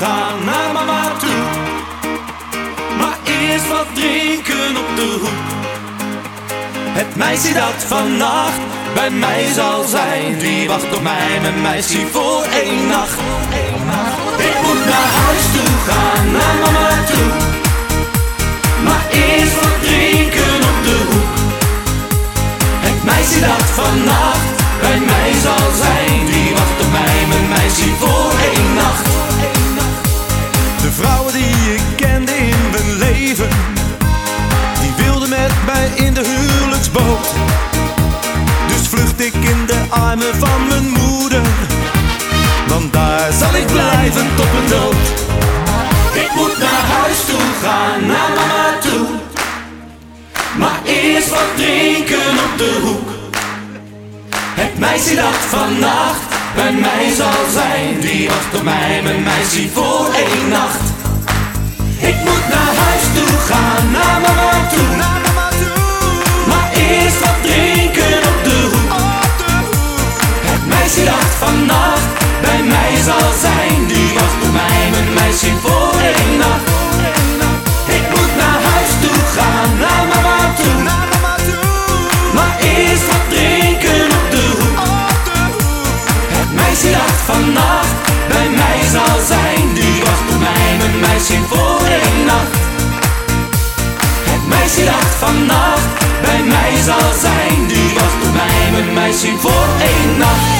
gaan naar mama toe. Maar eerst wat drinken op de hoek. Het meisje dat vannacht bij mij zal zijn, die wacht op mij, mijn meisje voor één nacht. De vrouwen die ik kende in mijn leven, die wilden met mij in de huwelijksboot. Dus vlucht ik in de armen van mijn moeder, want daar zal ik blijven tot mijn dood. Ik moet naar huis toe gaan, naar mama toe. Maar eerst wat drinken op de hoek. Het meisje dat vannacht bij mij zal zijn, die wacht op mij, mijn meisje voor één nacht. Ik moet naar huis toe gaan, naar mama toe. Maar eerst wat drinken op de hoek. Het meisje dat vannacht bij mij zal zijn, die wacht op mij, mijn meisje voor meisje dacht vannacht bij mij zal zijn. Die wacht op mij, mijn meisje voor één nacht.